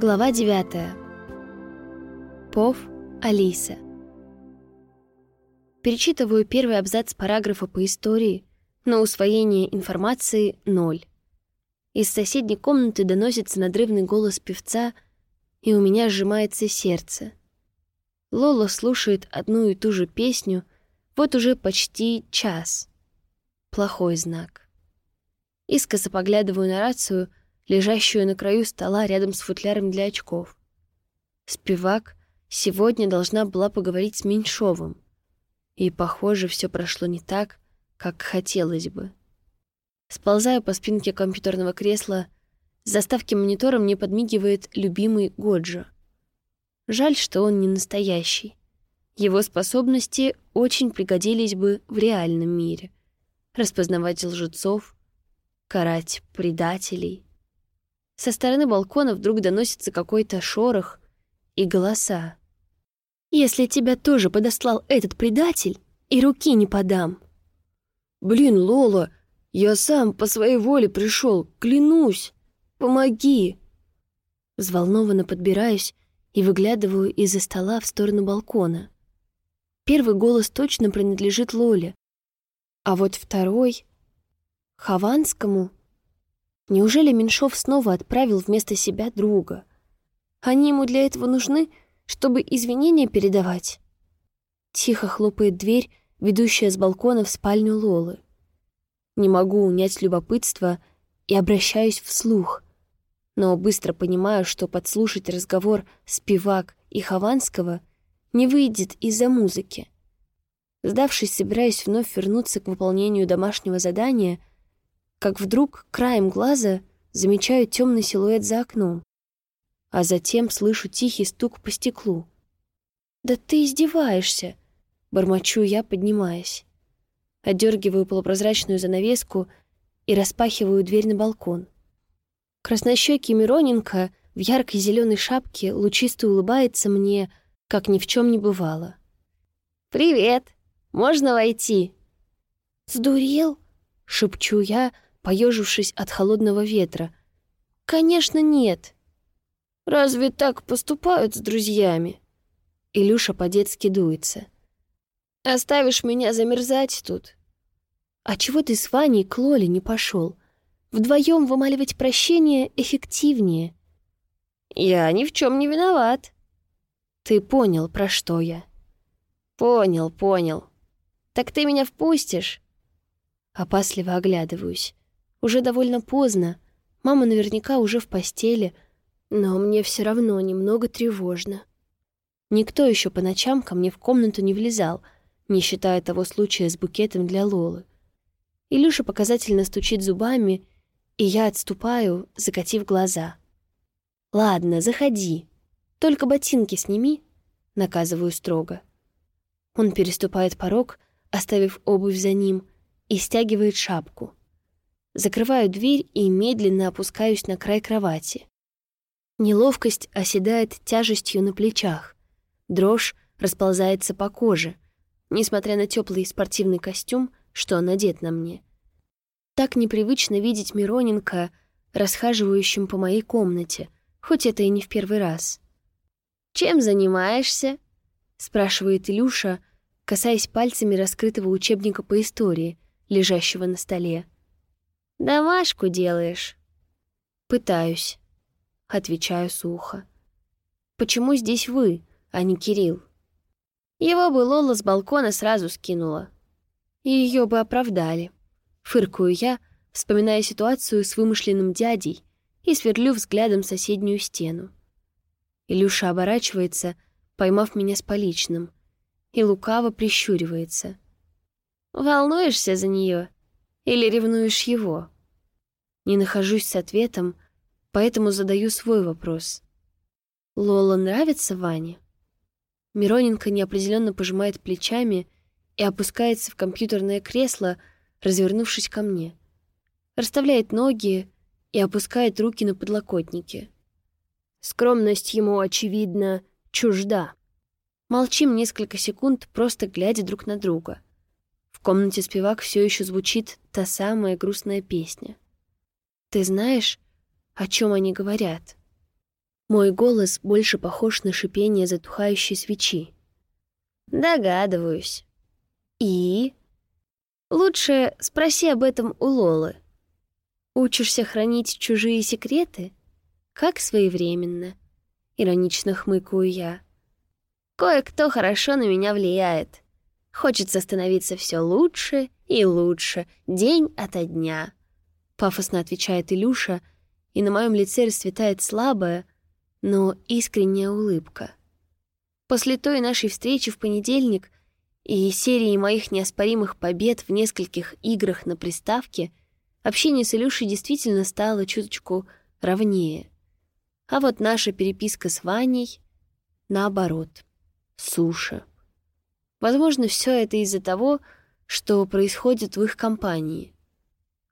Глава 9. Пов Алиса. Перечитываю первый абзац параграфа по истории, но усвоение информации — ноль. Из соседней комнаты доносится надрывный голос певца, и у меня сжимается сердце. Лола слушает одну и ту же песню вот уже почти час. Плохой знак. Искоса поглядываю на рацию — лежащую на краю стола рядом с футляром для очков. Спивак сегодня должна была поговорить с Меньшовым. И, похоже, все прошло не так, как хотелось бы. Сползаю по спинке компьютерного кресла, с заставки монитора мне подмигивает любимый Годжо. Жаль, что он не настоящий. Его способности очень пригодились бы в реальном мире. Распознавать лжецов, карать предателей — со стороны балкона вдруг доносится какой-то шорох и голоса. «Если тебя тоже подослал этот предатель, и руки не подам». «Блин, Лола, я сам по своей воле пришел, клянусь! Помоги!» Взволнованно подбираюсь и выглядываю из-за стола в сторону балкона. Первый голос точно принадлежит Лоле, а вот второй — Хованскому — Неужели Меньшов снова отправил вместо себя друга? Они ему для этого нужны, чтобы извинения передавать? Тихо хлопает дверь, ведущая с балкона в спальню Лолы. Не могу унять любопытство и обращаюсь вслух, но быстро понимаю, что подслушать разговор Спивак и Хованского не выйдет из-за музыки. Сдавшись, собираюсь вновь вернуться к выполнению домашнего задания — как вдруг краем глаза замечаю темный силуэт за окном, а затем слышу тихий стук по стеклу. «Да ты издеваешься!» — бормочу я, поднимаясь. Отдергиваю полупрозрачную занавеску и распахиваю дверь на балкон. Краснощекий Мироненко в яркой зеленой шапке лучисто улыбается мне, как ни в чем не бывало. «Привет! Можно войти?» «Сдурел?» — шепчу я, — поежившись от холодного ветра. «Конечно, нет!» «Разве так поступают с друзьями?» Илюша по-детски дуется. «Оставишь меня замерзать тут?» «А чего ты с Ваней к Лоле не пошел? Вдвоем вымаливать прощение эффективнее». «Я ни в чем не виноват». «Ты понял, про что я?» «Понял, понял. Так ты меня впустишь?» Опасливо оглядываюсь. Уже довольно поздно, мама наверняка уже в постели, но мне все равно немного тревожно. Никто еще по ночам ко мне в комнату не влезал, не считая того случая с букетом для Лолы. Илюша показательно стучит зубами, и я отступаю, закатив глаза. «Ладно, заходи. Только ботинки сними», — наказываю строго. Он переступает порог, оставив обувь за ним, и стягивает шапку. Закрываю дверь и медленно опускаюсь на край кровати. Неловкость оседает тяжестью на плечах. Дрожь расползается по коже, несмотря на теплый спортивный костюм, что надет на мне. Так непривычно видеть Мироненко, расхаживающим по моей комнате, хоть это и не в первый раз. «Чем занимаешься?» — спрашивает Илюша, касаясь пальцами раскрытого учебника по истории, лежащего на столе. «Домашку делаешь?» «Пытаюсь», — отвечаю сухо. «Почему здесь вы, а не Кирилл?» Его бы Лола с балкона сразу скинула. И ее бы оправдали. Фыркую я, вспоминая ситуацию с вымышленным дядей и сверлю взглядом соседнюю стену. Илюша оборачивается, поймав меня с поличным, и лукаво прищуривается. «Волнуешься за нее? Или ревнуешь его? Не нахожусь с ответом, поэтому задаю свой вопрос. Лола нравится Ване? Мироненко неопределенно пожимает плечами и опускается в компьютерное кресло, развернувшись ко мне. Расставляет ноги и опускает руки на подлокотники. Скромность ему, очевидно, чужда. Молчим несколько секунд, просто глядя друг на друга — в комнате спивак все еще звучит та самая грустная песня. Ты знаешь, о чем они говорят? Мой голос больше похож на шипение затухающей свечи. Догадываюсь. И? Лучше спроси об этом у Лолы. Учишься хранить чужие секреты? Как своевременно. Иронично хмыкаю я. Кое-кто хорошо на меня влияет. Хочется становиться все лучше и лучше, день ото дня. Пафосно отвечает Илюша, и на моем лице расцветает слабая, но искренняя улыбка. После той нашей встречи в понедельник и серии моих неоспоримых побед в нескольких играх на приставке общение с Илюшей действительно стало чуточку ровнее. А вот наша переписка с Ваней — наоборот, суша. Возможно, все это из-за того, что происходит в их компании.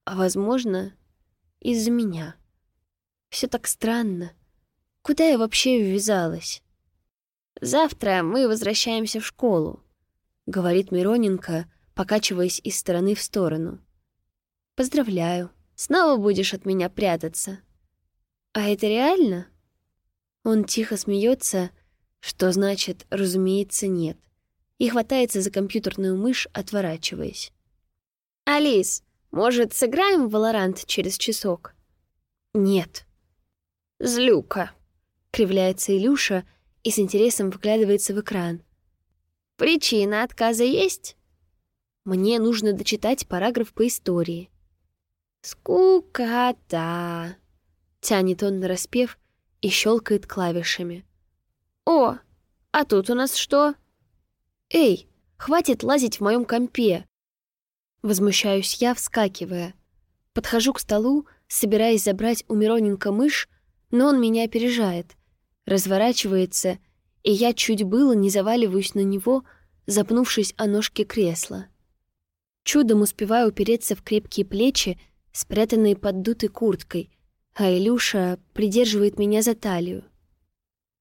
А возможно, из-за меня. Все так странно. Куда я вообще ввязалась? «Завтра мы возвращаемся в школу», — говорит Мироненко, покачиваясь из стороны в сторону. «Поздравляю. Снова будешь от меня прятаться». «А это реально?» Он тихо смеется, что значит, разумеется, нет, и хватается за компьютерную мышь, отворачиваясь. «Алис, может, сыграем в Валорант через часок?» «Нет». «Злюка», Кривляется Илюша и с интересом вглядывается в экран. «Причина отказа есть?» «Мне нужно дочитать параграф по истории». «Скукота!» — тянет он на распев и щелкает клавишами. «О, а тут у нас что?» «Эй, хватит лазить в моем компе!» Возмущаюсь я, вскакивая. Подхожу к столу, собираясь забрать у Мироненко мышь, но он меня опережает — разворачивается, и я чуть было не заваливаюсь на него, запнувшись о ножке кресла. Чудом успеваю упереться в крепкие плечи, спрятанные под дутой курткой, а Илюша придерживает меня за талию.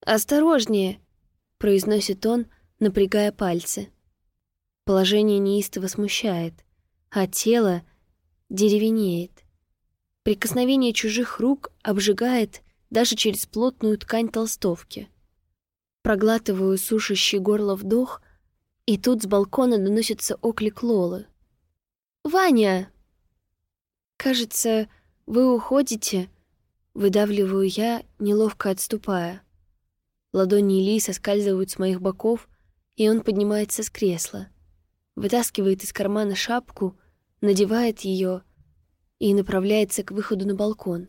«Осторожнее!» — произносит он, напрягая пальцы. Положение неистово смущает, а тело деревенеет. Прикосновение чужих рук обжигает даже через плотную ткань толстовки. Проглатываю сушащий горло вдох, и тут с балкона доносится оклик Лолы. «Ваня!» «Кажется, вы уходите», — выдавливаю я, неловко отступая. Ладони Ильи соскальзывают с моих боков, и он поднимается с кресла, вытаскивает из кармана шапку, надевает ее и направляется к выходу на балкон.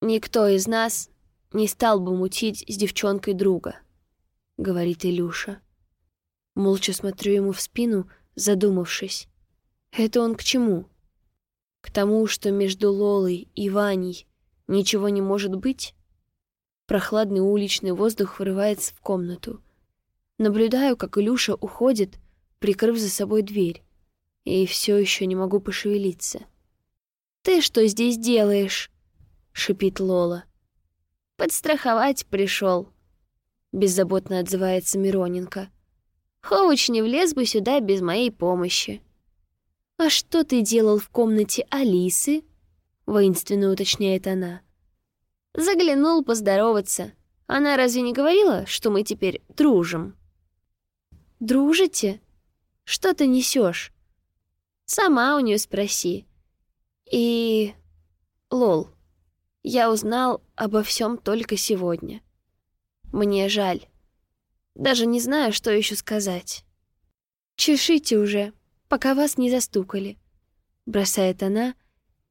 «Никто из нас не стал бы мутить с девчонкой друга», — говорит Илюша. Молча смотрю ему в спину, задумавшись. Это он к чему? К тому, что между Лолой и Ваней ничего не может быть? Прохладный уличный воздух вырывается в комнату. Наблюдаю, как Илюша уходит, прикрыв за собой дверь, и все еще не могу пошевелиться. «Ты что здесь делаешь?» шипит Лола. «Подстраховать пришел», — беззаботно отзывается Мироненко. «Ховыч не влез бы сюда без моей помощи». «А что ты делал в комнате Алисы?» — воинственно уточняет она. «Заглянул поздороваться. Она разве не говорила, что мы теперь дружим?» «Дружите? Что ты несешь? «Сама у нее спроси». «И... Лол, я узнал обо всем только сегодня. Мне жаль. Даже не знаю, что еще сказать. «Чешите уже, пока вас не застукали», — бросает она,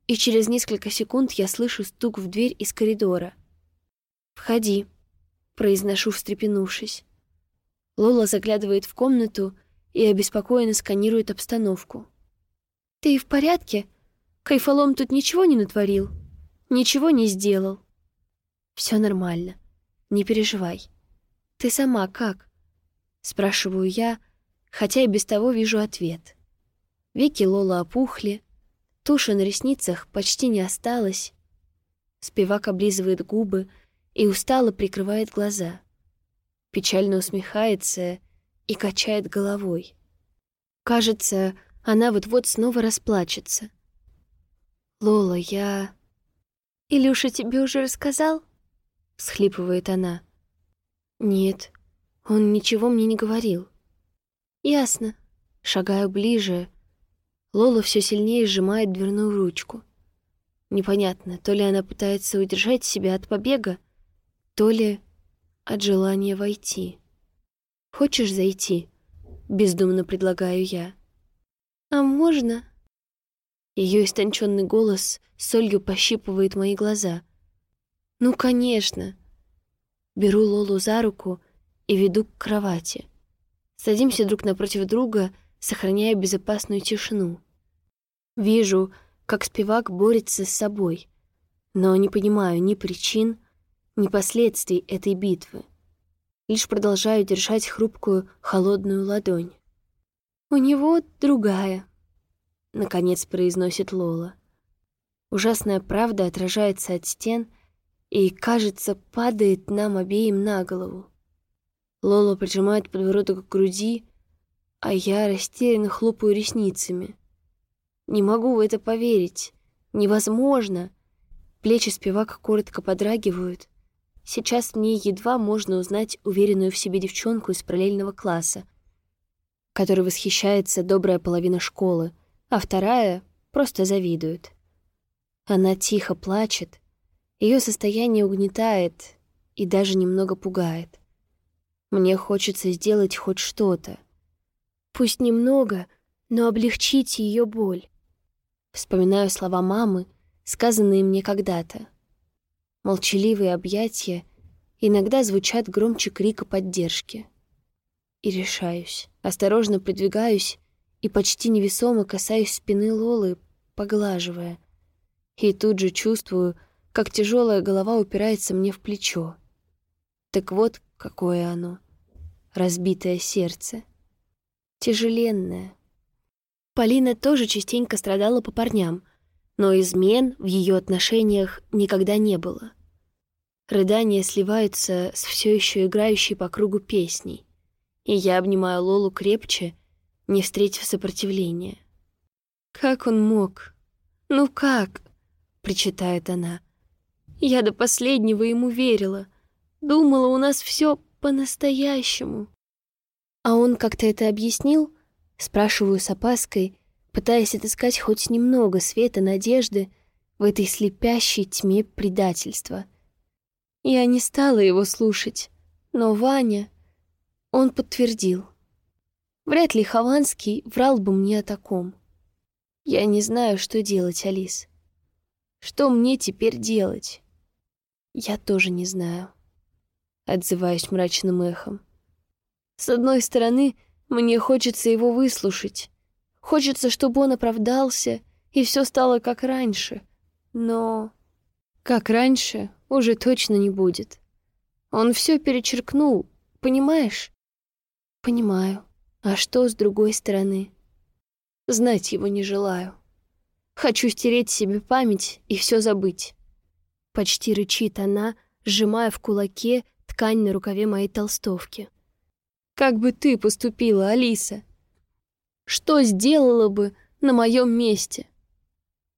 и через несколько секунд я слышу стук в дверь из коридора. «Входи», — произношу, встрепенувшись. Лола заглядывает в комнату и обеспокоенно сканирует обстановку. «Ты в порядке? Кайфолом тут ничего не натворил?» Ничего не сделал. Все нормально. Не переживай. Ты сама как? Спрашиваю я, хотя и без того вижу ответ. Веки Лола опухли, туши на ресницах почти не осталось. Спивак облизывает губы и устало прикрывает глаза. Печально усмехается и качает головой. Кажется, она вот-вот снова расплачется. «Лола, я...» «Илюша тебе уже рассказал?» — всхлипывает она. «Нет, он ничего мне не говорил». «Ясно». Шагаю ближе. Лола все сильнее сжимает дверную ручку. Непонятно, то ли она пытается удержать себя от побега, то ли от желания войти. «Хочешь зайти?» — бездумно предлагаю я. «А можно?» Ее истонченный голос солью пощипывает мои глаза. «Ну, конечно!» Беру Лолу за руку и веду к кровати. Садимся друг напротив друга, сохраняя безопасную тишину. Вижу, как спивак борется с собой, но не понимаю ни причин, ни последствий этой битвы. Лишь продолжаю держать хрупкую, холодную ладонь. «У него другая», — наконец произносит Лола. Ужасная правда отражается от стен и, кажется, падает нам обеим на голову. Лола прижимает подбородок к груди, а я растерянно хлопаю ресницами. Не могу в это поверить. Невозможно. Плечи спивака коротко подрагивают. Сейчас в ней едва можно узнать уверенную в себе девчонку из параллельного класса, которой восхищается добрая половина школы, а вторая просто завидует. Она тихо плачет, ее состояние угнетает и даже немного пугает. Мне хочется сделать хоть что-то. Пусть немного, но облегчить ее боль. Вспоминаю слова мамы, сказанные мне когда-то. Молчаливые объятия иногда звучат громче крика поддержки. И решаюсь. Осторожно придвигаюсь и почти невесомо касаюсь спины Лолы, поглаживая. И тут же чувствую, как тяжелая голова упирается мне в плечо. Так вот, какое оно. Разбитое сердце. Тяжеленное, Полина тоже частенько страдала по парням, но измен в ее отношениях никогда не было. Рыдания сливаются с все еще играющей по кругу песней, и я обнимаю Лолу крепче, не встретив сопротивления. «Как он мог? Ну как?» — причитает она. «Я до последнего ему верила. Думала, у нас все по-настоящему». А он как-то это объяснил, Спрашиваю с опаской, пытаясь отыскать хоть немного света надежды в этой слепящей тьме предательства. Я не стала его слушать, но Ваня... Он подтвердил. Вряд ли Хованский врал бы мне о таком. Я не знаю, что делать, Алис. Что мне теперь делать? Я тоже не знаю. Отзываюсь мрачным эхом. С одной стороны, мне хочется его выслушать. Хочется, чтобы он оправдался, и все стало как раньше. Но как раньше уже точно не будет. Он все перечеркнул, понимаешь? Понимаю. А что с другой стороны? Знать его не желаю. Хочу стереть себе память и все забыть. Почти рычит она, сжимая в кулаке ткань на рукаве моей толстовки. Как бы ты поступила, Алиса? Что сделала бы на моем месте?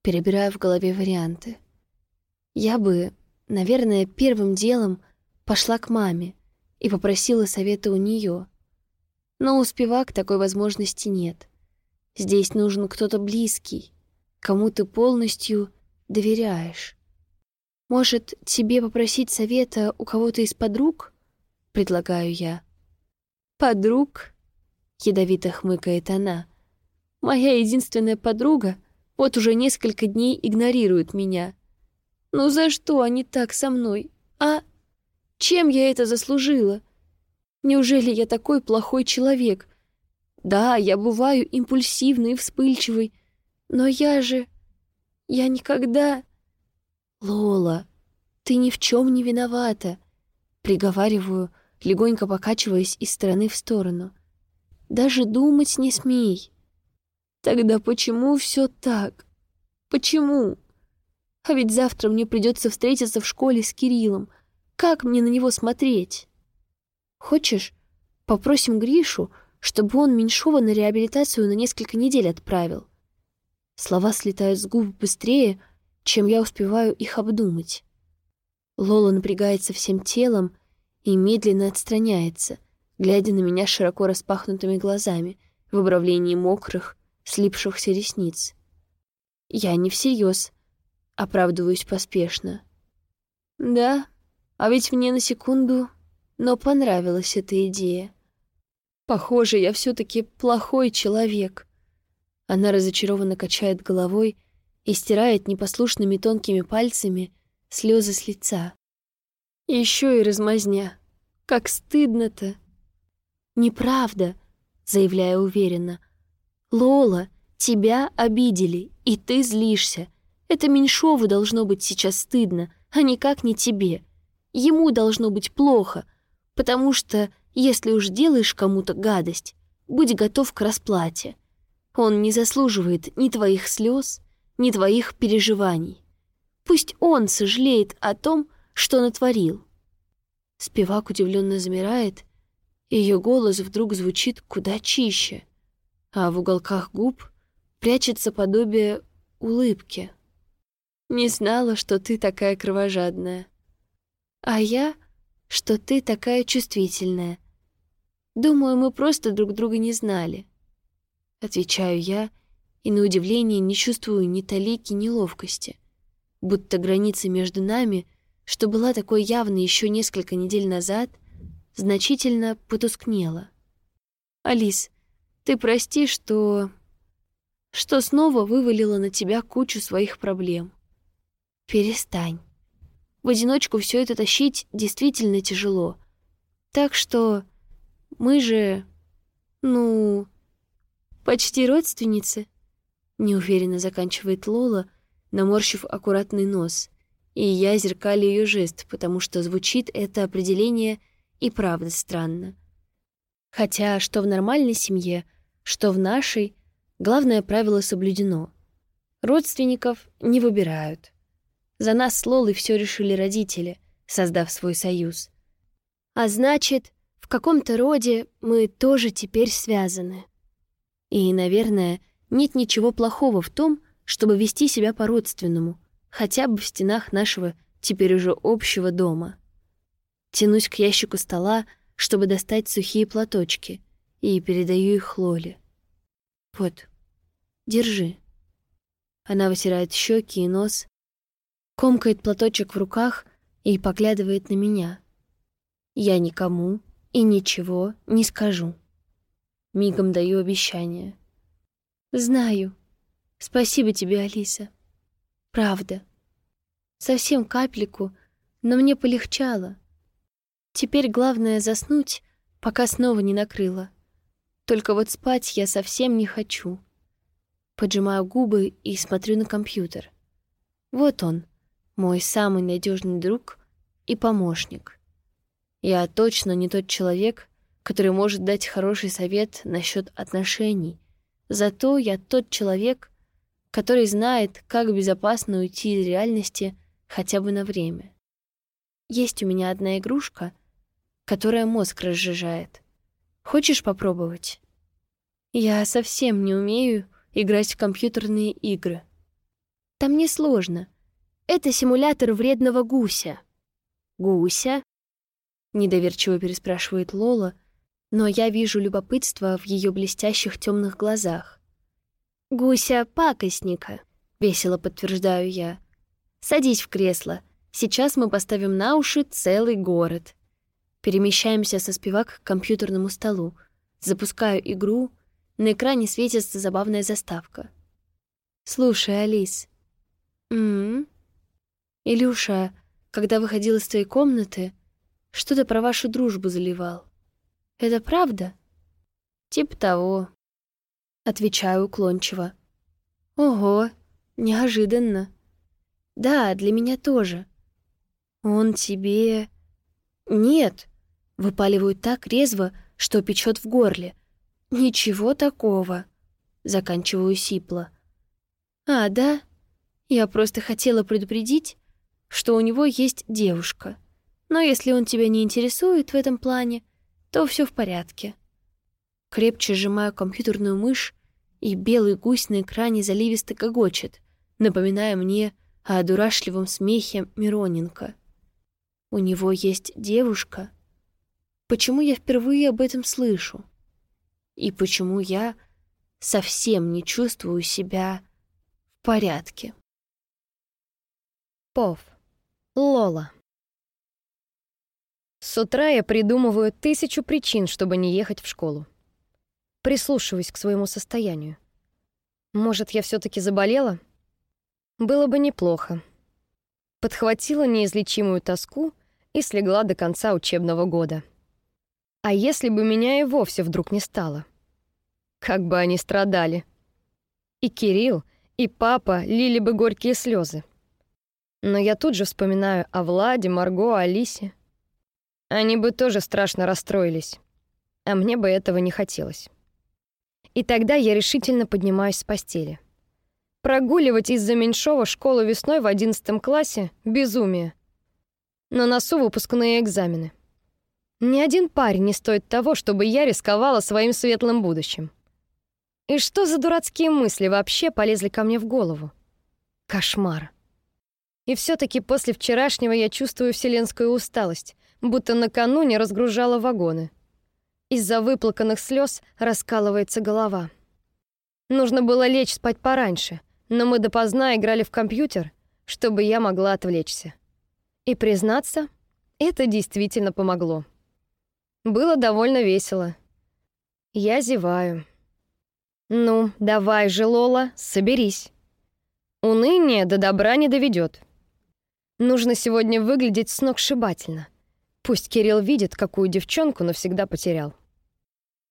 Перебираю в голове варианты. Я бы, наверное, первым делом пошла к маме и попросила совета у нее. Но у спивак такой возможности нет. Здесь нужен кто-то близкий, кому ты полностью доверяешь. Может, тебе попросить совета у кого-то из подруг? Предлагаю я. «Подруг?» — ядовито хмыкает она. «Моя единственная подруга вот уже несколько дней игнорирует меня. Ну за что они так со мной, а? Чем я это заслужила? Неужели я такой плохой человек? Да, я бываю импульсивной и вспыльчивой, но я же... Я никогда... Лола, ты ни в чем не виновата, приговариваю, легонько покачиваясь из стороны в сторону. «Даже думать не смей!» «Тогда почему все так? Почему? А ведь завтра мне придется встретиться в школе с Кириллом. Как мне на него смотреть? Хочешь, попросим Гришу, чтобы он Меньшова на реабилитацию на несколько недель отправил?» Слова слетают с губ быстрее, чем я успеваю их обдумать. Лола напрягается всем телом и медленно отстраняется, глядя на меня широко распахнутыми глазами в обравлении мокрых, слипшихся ресниц. Я не всерьез, оправдываюсь поспешно. Да, а ведь мне на секунду, но понравилась эта идея. Похоже, я все таки плохой человек. Она разочарованно качает головой и стирает непослушными тонкими пальцами слезы с лица. Еще и размазня. Как стыдно-то. Неправда, заявляю уверенно. Лола, тебя обидели, и ты злишься. Это Меньшову должно быть сейчас стыдно, а никак не тебе. Ему должно быть плохо, потому что, если уж делаешь кому-то гадость, будь готов к расплате. Он не заслуживает ни твоих слез, ни твоих переживаний. Пусть он сожалеет о том, что натворил. Спивак удивленно замирает, ее голос вдруг звучит куда чище, а в уголках губ прячется подобие улыбки. Не знала, что ты такая кровожадная. А я, что ты такая чувствительная. Думаю, мы просто друг друга не знали. Отвечаю я, и на удивление не чувствую ни талики, ни ловкости. Будто граница между нами, что была такой явной еще несколько недель назад, значительно потускнела. «Алис, ты прости, что... что снова вывалила на тебя кучу своих проблем. Перестань. В одиночку все это тащить действительно тяжело. Так что мы же, ну, почти родственницы. Неуверенно заканчивает Лола, наморщив аккуратный нос, и я зеркали ее жест, потому что звучит это определение и правда странно. Хотя что в нормальной семье, что в нашей, главное правило соблюдено. Родственников не выбирают. За нас с Лолой все решили родители, создав свой союз. А значит, в каком-то роде мы тоже теперь связаны. И, наверное, нет ничего плохого в том, чтобы вести себя по-родственному, хотя бы в стенах нашего теперь уже общего дома. Тянусь к ящику стола, чтобы достать сухие платочки, и передаю их Лоле. «Вот, держи». Она вытирает щеки и нос, комкает платочек в руках и поглядывает на меня. Я никому и ничего не скажу. Мигом даю обещание. Знаю. Спасибо тебе, Алиса. Правда. Совсем капельку, но мне полегчало. Теперь главное заснуть, пока снова не накрыло. Только вот спать я совсем не хочу. Поджимаю губы и смотрю на компьютер. Вот он, мой самый надежный друг и помощник. Я точно не тот человек, который может дать хороший совет насчет отношений. Зато я тот человек, который знает, как безопасно уйти из реальности хотя бы на время. Есть у меня одна игрушка, которая мозг разжижает. Хочешь попробовать? Я совсем не умею играть в компьютерные игры. Там не сложно — это симулятор вредного гуся. Гуся? Недоверчиво переспрашивает Лола, но я вижу любопытство в ее блестящих темных глазах. «Гуся-пакостника», — весело подтверждаю я. «Садись в кресло. Сейчас мы поставим на уши целый город». Перемещаемся со спивак к компьютерному столу. Запускаю игру. На экране светится забавная заставка. «Слушай, Алис». «М-м-м», Илюша, когда выходил из твоей комнаты, что-то про вашу дружбу заливал. Это правда? Тип того. Отвечаю уклончиво. Ого, неожиданно. Да, для меня тоже. Он тебе... Нет, выпаливаю так резво, что печет в горле. Ничего такого. Заканчиваю сипло. А, да? Я просто хотела предупредить, что у него есть девушка. Но если он тебя не интересует в этом плане, то все в порядке. Крепче сжимаю компьютерную мышь, и белый гусь на экране заливисто гогочет, напоминая мне о дурашливом смехе Мироненко. У него есть девушка. Почему я впервые об этом слышу? И почему я совсем не чувствую себя в порядке? Пов. Лола. С утра я придумываю тысячу причин, чтобы не ехать в школу. Прислушиваюсь к своему состоянию. Может, я все таки заболела? Было бы неплохо. Подхватила неизлечимую тоску и слегла до конца учебного года. А если бы меня и вовсе вдруг не стало? Как бы они страдали. И Кирилл, и папа лили бы горькие слезы. Но я тут же вспоминаю о Владе, Марго, Алисе. Они бы тоже страшно расстроились. А мне бы этого не хотелось. И тогда я решительно поднимаюсь с постели. Прогуливать из-за меньшого школу весной в одиннадцатом классе — безумие. На носу выпускные экзамены. Ни один парень не стоит того, чтобы я рисковала своим светлым будущим. И что за дурацкие мысли вообще полезли ко мне в голову? Кошмар. И все таки после вчерашнего я чувствую вселенскую усталость, будто накануне разгружала вагоны. Из-за выплаканных слез раскалывается голова. Нужно было лечь спать пораньше, но мы допоздна играли в компьютер, чтобы я могла отвлечься. И признаться, это действительно помогло. Было довольно весело. Я зеваю. Ну, давай же, Лола, соберись. Уныние до добра не доведет. Нужно сегодня выглядеть сногсшибательно. Пусть Кирилл видит, какую девчонку навсегда потерял.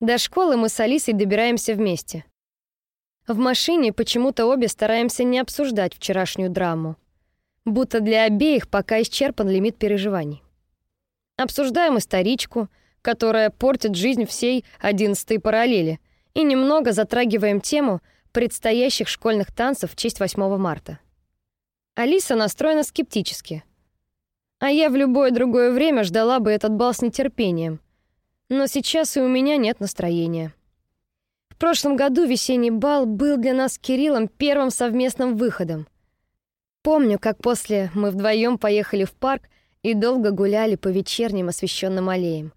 До школы мы с Алисой добираемся вместе. В машине почему-то обе стараемся не обсуждать вчерашнюю драму. Будто для обеих пока исчерпан лимит переживаний. Обсуждаем историчку, которая портит жизнь всей одиннадцатой параллели, и немного затрагиваем тему предстоящих школьных танцев в честь 8 марта. Алиса настроена скептически. А я в любое другое время ждала бы этот бал с нетерпением. Но сейчас и у меня нет настроения. В прошлом году весенний бал был для нас с Кириллом первым совместным выходом. Помню, как после мы вдвоем поехали в парк и долго гуляли по вечерним освещенным аллеям.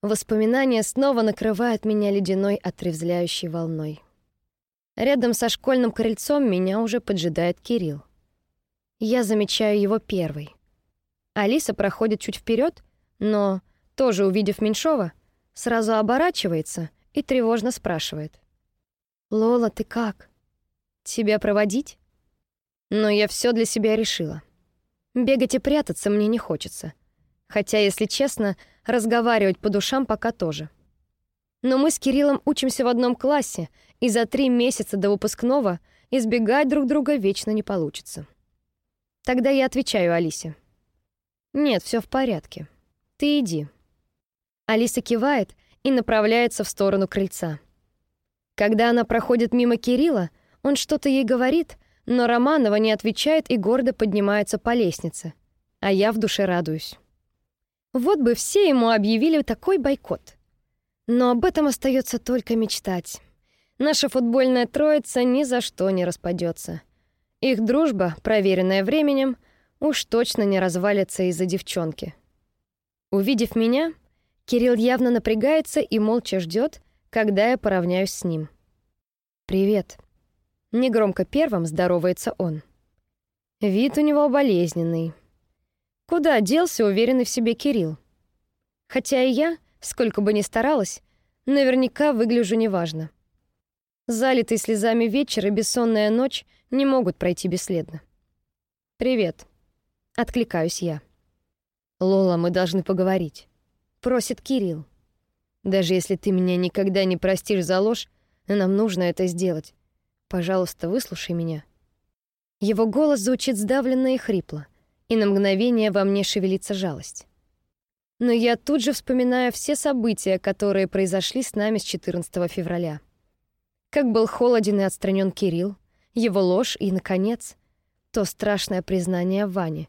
Воспоминания снова накрывают меня ледяной отрезвляющей волной. Рядом со школьным крыльцом меня уже поджидает Кирилл. Я замечаю его первой. Алиса проходит чуть вперед, но, тоже увидев Меньшова, сразу оборачивается и тревожно спрашивает. «Лола, ты как? Тебя проводить?» Но я все для себя решила. Бегать и прятаться мне не хочется. Хотя, если честно, разговаривать по душам пока тоже. Но мы с Кириллом учимся в одном классе, и за три месяца до выпускного избегать друг друга вечно не получится. Тогда я отвечаю Алисе. «Нет, все в порядке. Ты иди». Алиса кивает и направляется в сторону крыльца. Когда она проходит мимо Кирилла, он что-то ей говорит, но Романова не отвечает и гордо поднимается по лестнице. А я в душе радуюсь. Вот бы все ему объявили такой бойкот. Но об этом остается только мечтать. Наша футбольная троица ни за что не распадется. Их дружба, проверенная временем, Уж точно не развалится из-за девчонки. Увидев меня, Кирилл явно напрягается и молча ждет, когда я поравняюсь с ним. «Привет». Негромко первым здоровается он. Вид у него болезненный. Куда делся уверенный в себе Кирилл? Хотя и я, сколько бы ни старалась, наверняка выгляжу неважно. Залитый слезами вечер и бессонная ночь не могут пройти бесследно. «Привет», Откликаюсь я. «Лола, мы должны поговорить», — просит Кирилл. «Даже если ты меня никогда не простишь за ложь, нам нужно это сделать. Пожалуйста, выслушай меня». Его голос звучит сдавленно и хрипло, и на мгновение во мне шевелится жалость. Но я тут же вспоминаю все события, которые произошли с нами с 14 февраля. Как был холоден и отстранен Кирилл, его ложь и, наконец, то страшное признание Вани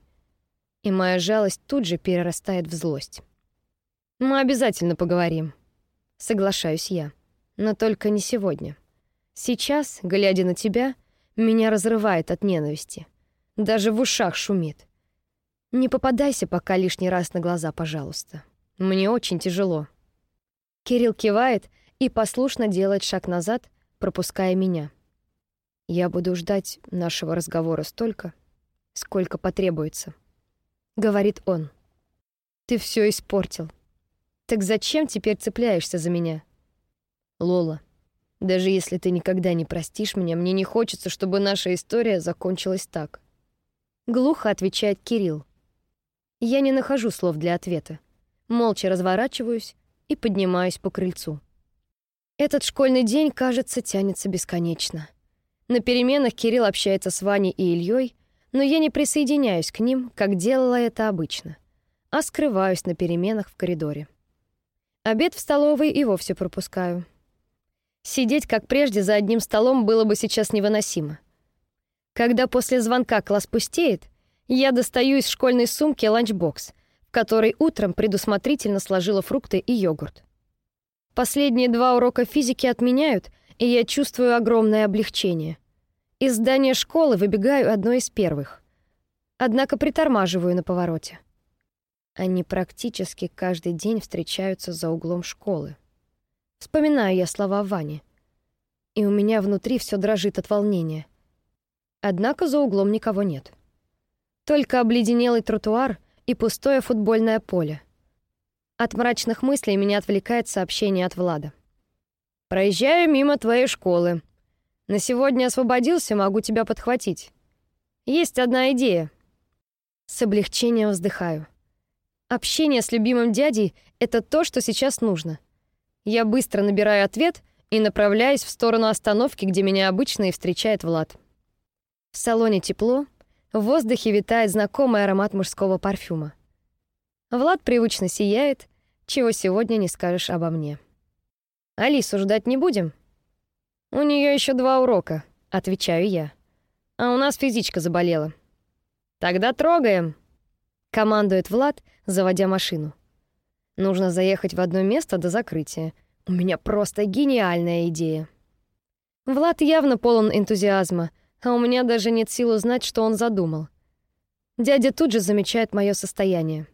и моя жалость тут же перерастает в злость. Мы обязательно поговорим. Соглашаюсь я, но только не сегодня. Сейчас, глядя на тебя, меня разрывает от ненависти. Даже в ушах шумит. Не попадайся пока лишний раз на глаза, пожалуйста. Мне очень тяжело. Кирилл кивает и послушно делает шаг назад, пропуская меня. Я буду ждать нашего разговора столько, сколько потребуется, говорит он. Ты все испортил. Так зачем теперь цепляешься за меня? Лола, даже если ты никогда не простишь меня, мне не хочется, чтобы наша история закончилась так. Глухо отвечает Кирилл. Я не нахожу слов для ответа. Молча разворачиваюсь и поднимаюсь по крыльцу. Этот школьный день, кажется, тянется бесконечно. На переменах Кирилл общается с Ваней и Ильей, но я не присоединяюсь к ним, как делала это обычно, а скрываюсь на переменах в коридоре. Обед в столовой и вовсе пропускаю. Сидеть, как прежде, за одним столом было бы сейчас невыносимо. Когда после звонка класс пустеет, я достаю из школьной сумки ланчбокс, в который утром предусмотрительно сложила фрукты и йогурт. Последние два урока физики отменяют, и я чувствую огромное облегчение. Из здания школы выбегаю одной из первых. Однако притормаживаю на повороте. Они практически каждый день встречаются за углом школы. Вспоминаю я слова Вани. И у меня внутри все дрожит от волнения. Однако за углом никого нет. Только обледенелый тротуар и пустое футбольное поле. От мрачных мыслей меня отвлекает сообщение от Влада. «Проезжаю мимо твоей школы. На сегодня освободился, могу тебя подхватить. Есть одна идея». С облегчением вздыхаю. Общение с любимым дядей — это то, что сейчас нужно. Я быстро набираю ответ и направляюсь в сторону остановки, где меня обычно и встречает Влад. В салоне тепло, в воздухе витает знакомый аромат мужского парфюма. Влад привычно сияет, чего сегодня не скажешь обо мне. Алису ждать не будем? У нее еще два урока, отвечаю я. А у нас физичка заболела. Тогда трогаем, командует Влад, заводя машину. Нужно заехать в одно место до закрытия. У меня просто гениальная идея. Влад явно полон энтузиазма, а у меня даже нет сил узнать, что он задумал. Дядя тут же замечает мое состояние.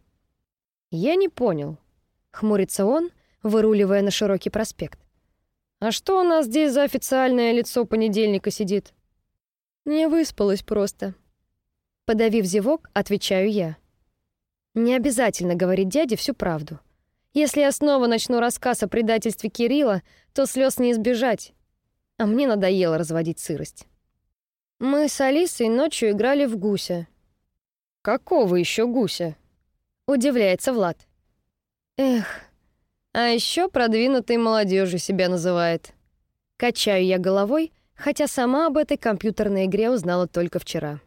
Я не понял. Хмурится он, выруливая на широкий проспект. А что у нас здесь за официальное лицо понедельника сидит? Не выспалась просто. Подавив зевок, отвечаю я. Не обязательно говорить дяде всю правду. Если я снова начну рассказ о предательстве Кирилла, то слез не избежать. А мне надоело разводить сырость. Мы с Алисой ночью играли в гуся. Какого еще гуся? Удивляется Влад. Эх, а еще продвинутой молодежью себя называет. Качаю я головой, хотя сама об этой компьютерной игре узнала только вчера.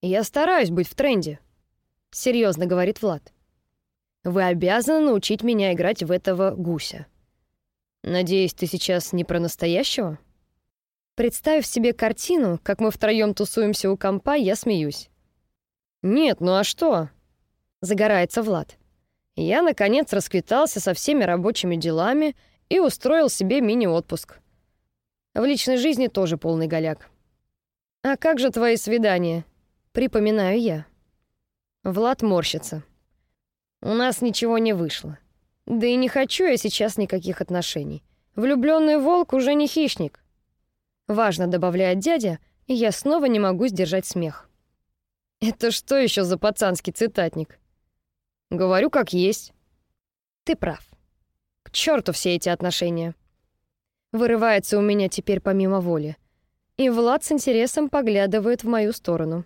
Я стараюсь быть в тренде, серьезно говорит Влад. Вы обязаны научить меня играть в этого гуся. Надеюсь, ты сейчас не про настоящего? Представив себе картину, как мы втроем тусуемся у компа, я смеюсь. «Нет, ну а что?» — загорается Влад. Я, наконец, расквитался со всеми рабочими делами и устроил себе мини-отпуск. В личной жизни тоже полный голяк. «А как же твои свидания?» — припоминаю я. Влад морщится. «У нас ничего не вышло. Да и не хочу я сейчас никаких отношений. Влюбленный волк уже не хищник. Важно добавляет дядя, и я снова не могу сдержать смех. Это что еще за пацанский цитатник? Говорю как есть. Ты прав. К черту все эти отношения. Вырывается у меня теперь помимо воли. И Влад с интересом поглядывает в мою сторону.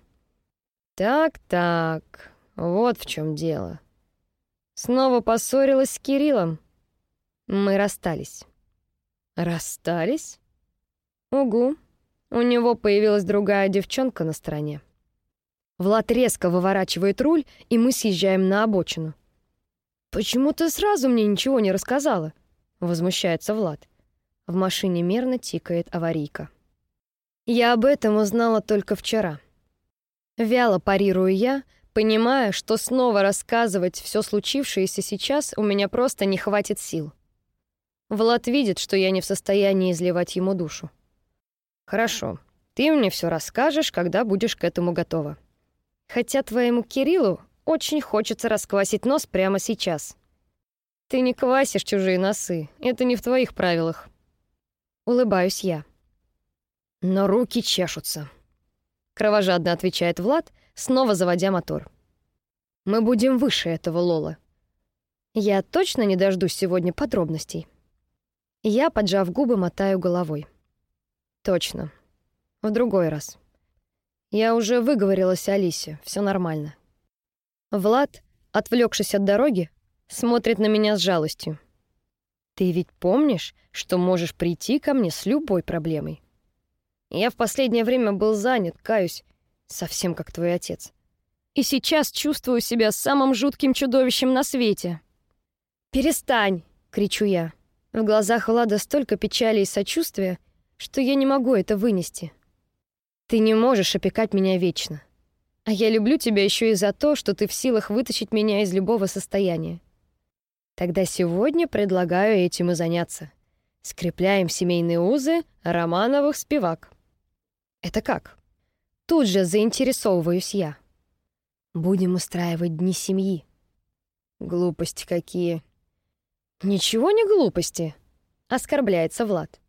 Так-так, вот в чем дело. Снова поссорилась с Кириллом. Мы расстались. Расстались? Угу. У него появилась другая девчонка на стороне. Влад резко выворачивает руль, и мы съезжаем на обочину. «Почему ты сразу мне ничего не рассказала?» — возмущается Влад. В машине мерно тикает аварийка. Я об этом узнала только вчера. Вяло парирую я, понимая, что снова рассказывать все случившееся сейчас у меня просто не хватит сил. Влад видит, что я не в состоянии изливать ему душу. Хорошо. Ты мне все расскажешь, когда будешь к этому готова. Хотя твоему Кириллу очень хочется расквасить нос прямо сейчас. Ты не квасишь чужие носы, это не в твоих правилах. Улыбаюсь я. Но руки чешутся. Кровожадно отвечает Влад, снова заводя мотор. Мы будем выше этого, Лола. Я точно не дождусь сегодня подробностей. Я, поджав губы, мотаю головой. Точно. В другой раз. Я уже выговорилась Алисе, все нормально. Влад, отвлекшись от дороги, смотрит на меня с жалостью. Ты ведь помнишь, что можешь прийти ко мне с любой проблемой? Я в последнее время был занят, каюсь, совсем как твой отец. И сейчас чувствую себя самым жутким чудовищем на свете. Перестань, кричу я. В глазах Влада столько печали и сочувствия, что я не могу это вынести. Ты не можешь опекать меня вечно. А я люблю тебя еще и за то, что ты в силах вытащить меня из любого состояния. Тогда сегодня предлагаю этим и заняться. Скрепляем семейные узы Романовых спивак. Это как? Тут же заинтересовываюсь я. Будем устраивать дни семьи. Глупости какие. Ничего не глупости, оскорбляется Влад.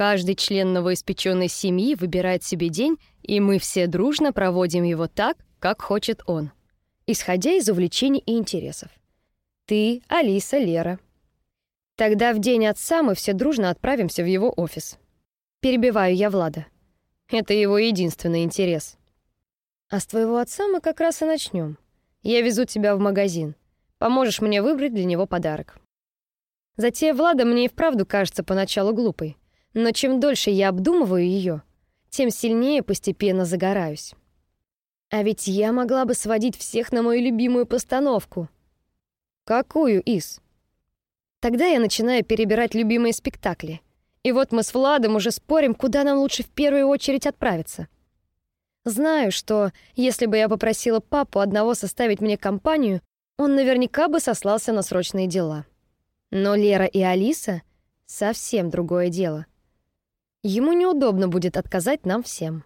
Каждый член новоиспеченной семьи выбирает себе день, и мы все дружно проводим его так, как хочет он, исходя из увлечений и интересов. Ты, Алиса, Лера. Тогда в день отца мы все дружно отправимся в его офис. Перебиваю я Влада. Это его единственный интерес. А с твоего отца мы как раз и начнем. Я везу тебя в магазин. Поможешь мне выбрать для него подарок. Затея Влада мне и вправду кажется поначалу глупой, но чем дольше я обдумываю ее, тем сильнее постепенно загораюсь. А ведь я могла бы сводить всех на мою любимую постановку — Какую из? Тогда я начинаю перебирать любимые спектакли. И вот мы с Владом уже спорим, куда нам лучше в первую очередь отправиться. Знаю, что если бы я попросила папу одного составить мне компанию, он наверняка бы сослался на срочные дела. Но Лера и Алиса — совсем другое дело. Ему неудобно будет отказать нам всем.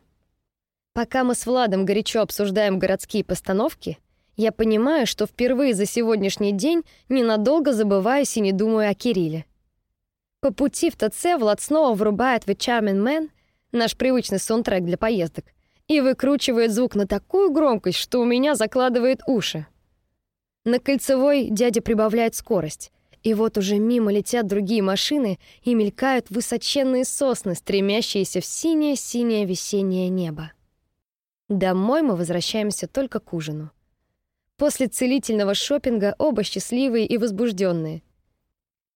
Пока мы с Владом горячо обсуждаем городские постановки, я понимаю, что впервые за сегодняшний день ненадолго забываюсь и не думаю о Кирилле. По пути в ТЦ Влад снова врубает «The Charming Man», наш привычный саундтрек для поездок, и выкручивает звук на такую громкость, что у меня закладывает уши. На кольцевой дядя прибавляет скорость, и вот уже мимо летят другие машины и мелькают высоченные сосны, стремящиеся в синее-синее весеннее небо. Домой мы возвращаемся только к ужину. После целительного шопинга оба счастливые и возбужденные.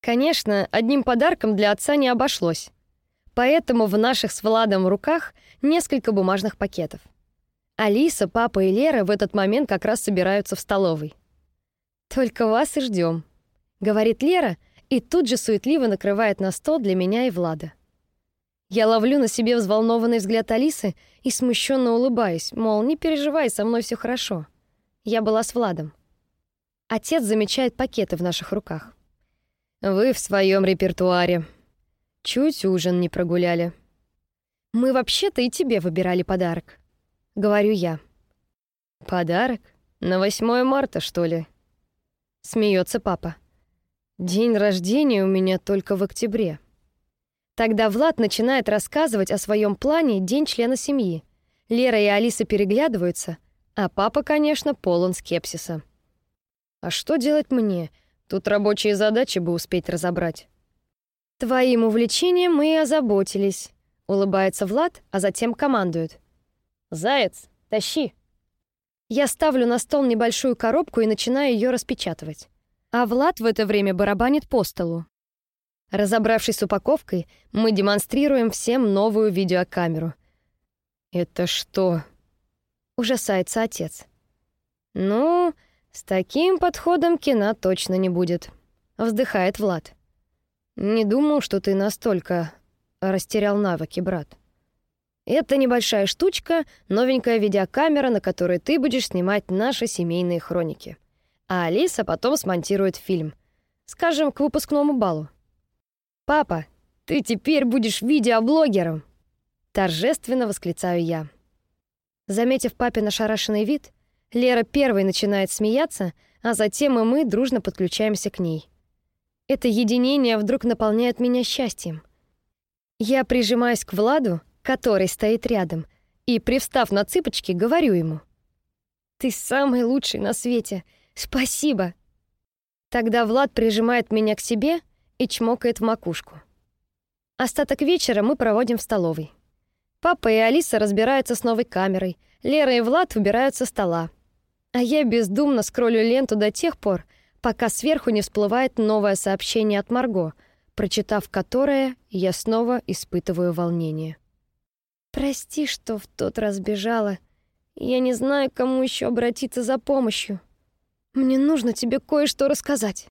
Конечно, одним подарком для отца не обошлось. Поэтому в наших с Владом руках несколько бумажных пакетов. Алиса, папа и Лера в этот момент как раз собираются в столовой. «Только вас и ждем, говорит Лера и тут же суетливо накрывает на стол для меня и Влада. Я ловлю на себе взволнованный взгляд Алисы и смущенно улыбаюсь, мол, не переживай, со мной все хорошо. Я была с Владом. Отец замечает пакеты в наших руках. Вы в своем репертуаре. Чуть ужин не прогуляли. Мы вообще-то и тебе выбирали подарок, говорю я. Подарок? На 8 марта, что ли? Смеется папа. День рождения у меня только в октябре. Тогда Влад начинает рассказывать о своем плане День члена семьи. Лера и Алиса переглядываются, а папа, конечно, полон скепсиса. А что делать мне? Тут рабочие задачи бы успеть разобрать. Твоим увлечением мы и озаботились, улыбается Влад, а затем командует: "Заяц, тащи". Я ставлю на стол небольшую коробку и начинаю ее распечатывать. А Влад в это время барабанит по столу. Разобравшись с упаковкой, мы демонстрируем всем новую видеокамеру. Это что? ужасается отец. Ну, с таким подходом кино точно не будет, вздыхает Влад. Не думал, что ты настолько растерял навыки, брат. Это небольшая штучка, новенькая видеокамера, на которой ты будешь снимать наши семейные хроники. А Алиса потом смонтирует фильм. Скажем, к выпускному балу. Папа, ты теперь будешь видеоблогером, торжественно восклицаю я. Заметив папин ошарашенный вид, Лера первой начинает смеяться, а затем и мы дружно подключаемся к ней. Это единение вдруг наполняет меня счастьем. Я прижимаюсь к Владу, который стоит рядом, и, привстав на цыпочки, говорю ему. «Ты самый лучший на свете. Спасибо!» Тогда Влад прижимает меня к себе и чмокает в макушку. Остаток вечера мы проводим в столовой. Папа и Алиса разбираются с новой камерой, Лера и Влад убирают со стола. А я бездумно скроллю ленту до тех пор, пока сверху не всплывает новое сообщение от Марго, прочитав которое, я снова испытываю волнение. «Прости, что в тот раз бежала. Я не знаю, кому еще обратиться за помощью. Мне нужно тебе кое-что рассказать».